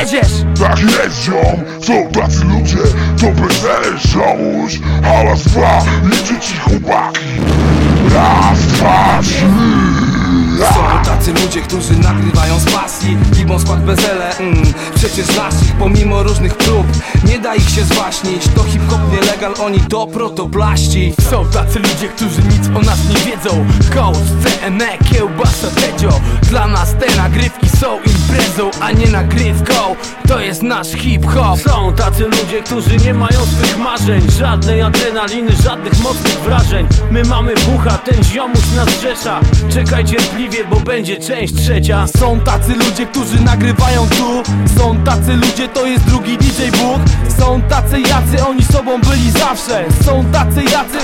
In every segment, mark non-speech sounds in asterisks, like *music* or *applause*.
jedziesz? Tak ziom, są tacy ludzie To bezele żałuś. Hałas dwa, liczy ci chłopaki. Raz, dwa, trzy. Są tacy ludzie, którzy nagrywają z pasji Gibą skład bezele, mm, przecież znasz ich pomimo różnych prób. Nie da ich się zwaśnić, to hip-hop nielegal, oni to protoplaści Są tacy ludzie, którzy nic o nas nie wiedzą. Hołd, CME, kiełbasa, tedzio Dla nas te nagrywki są a nie nagrywką. To jest nasz hip-hop. Są tacy ludzie, którzy nie mają swych marzeń. Żadnej adrenaliny, żadnych mocnych wrażeń. My mamy bucha, ten ziomuś nas rzesza Czekaj cierpliwie, bo będzie część trzecia. Są tacy ludzie, którzy nagrywają tu. Są tacy ludzie, to jest drugi DJ Bóg. Są tacy jacy, oni sobą byli zawsze. Są tacy jacy,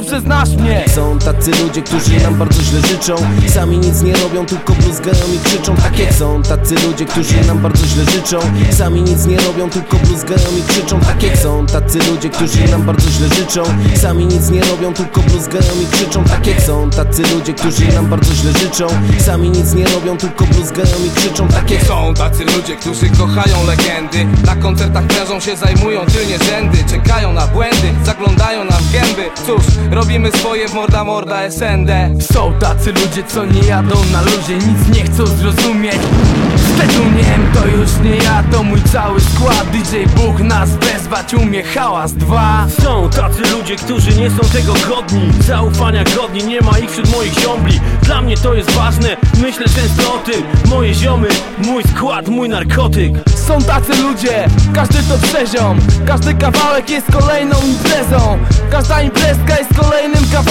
dobrze znasz mnie. Są tacy ludzie, którzy nam bardzo źle życzą. Sami nic nie robią, tylko bluzgają i krzyczą. Tak jak są tacy ludzie, którzy nam bardzo źle życzą. Sami nic nie robią, tylko bluzgają i krzyczą. Tak jak są tacy ludzie, którzy nam bardzo źle życzą. Sami nic nie robią, tylko bluzgają i krzyczą. Tak jak są tacy ludzie, którzy nam bardzo źle życzą. Sami nic nie robią, tylko bluzgają i krzyczą. Tak jak Są tacy ludzie, którzy kochają legendy. Na koncertach prężą się, zajmują tylnie rzędy. Czekają na błędy, zaglądają nam gęby. Cóż, robimy swoje w morda morda SND Są tacy ludzie, co nie jadą na luzie Nic nie chcą zrozumieć Z Petuniem to już nie ja, to mój cały skład. DJ Bóg nas wezwać umie hałas dwa. Są tacy ludzie, którzy nie są tego godni. Zaufania godni, nie ma ich wśród moich ziombli Dla mnie to jest ważne, myślę często o tym. Moje ziomy, mój skład, mój narkotyk. Są tacy ludzie, każdy to przeziom. Każdy kawałek jest kolejną imprezą. Każda imprezka jest kolejnym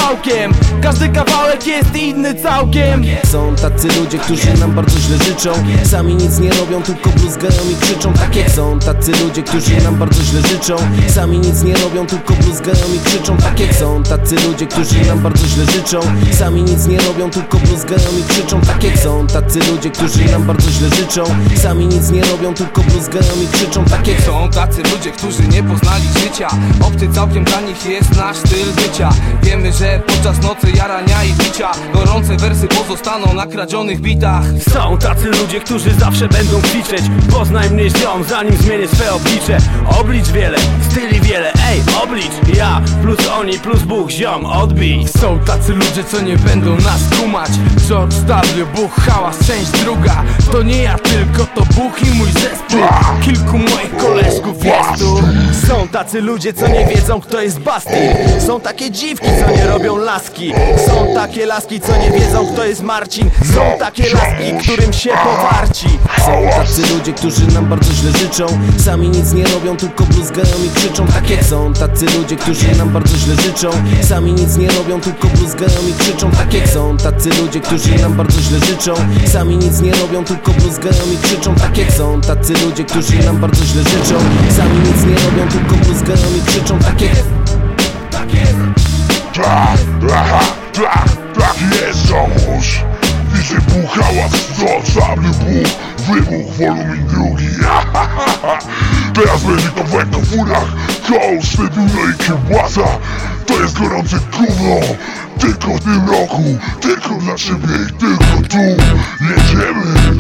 kawałkiem. Każdy kawałek jest inny całkiem. Są tacy ludzie, którzy nam bardzo źle życzą. Sami nic nie robią, tylko bluzgają i krzyczą. Tak jak są tacy ludzie, którzy nam bardzo źle życzą. Sami nic nie robią, tylko bluzgają i krzyczą. Tak jak są tacy ludzie, którzy nam bardzo źle życzą. Sami nic nie robią, tylko bluzgają i krzyczą. Tak jak są tacy ludzie, którzy nam bardzo źle życzą. Sami nic nie robią, tylko bluzgają i krzyczą. Tak jak Są tacy ludzie, którzy nie poznali życia. Obcy całkiem dla nich jest nasz styl bycia Wiemy, że podczas nocy jarania i bicia Gorące wersy pozostaną na kradzionych bitach. Są tacy ludzie, którzy zawsze będą kwiczeć Poznaj mnie ziom, zanim zmienię swe oblicze. Oblicz wiele, styli wiele, ej, oblicz Ja, plus oni, plus Bóg, ziom, odbij. Są tacy ludzie, co nie będą nas kumać. George W, Buch, hałas, część druga. To nie ja tylko, to Buch i mój zespół. Kilku moich koleżków jest tu Są tacy ludzie, co nie wiedzą kto jest Basti. Są takie dziwki, co nie robią laski. Są takie laski, co nie wiedzą kto jest Marcin. Są takie laski, którym się powarci. Są tacy ludzie, którzy nam bardzo źle życzą. Sami nic nie robią, tylko bluzgają i krzyczą. Tak jak są tacy ludzie, którzy nam bardzo źle życzą. Sami nic nie robią, tylko bluzgają i krzyczą. Tak jak są tacy ludzie, którzy nam bardzo źle życzą. Sami nic nie robią, tylko bluzgają i krzyczą. Tak jak są tacy ludzie, którzy nam bardzo źle życzą. Sami nic nie robią, tylko bluzgają i krzyczą Tak jak Tak, aha, tak, tak jest Bóg, hałas, to szabny Bóg Wybuch, wolumin drugi. *laughs* Teraz będzie to w węgofurach Kołs, Petuno i kiełbasa. To jest gorące gówno. Tylko w tym roku. Tylko dla ciebie i tylko tu. Jedziemy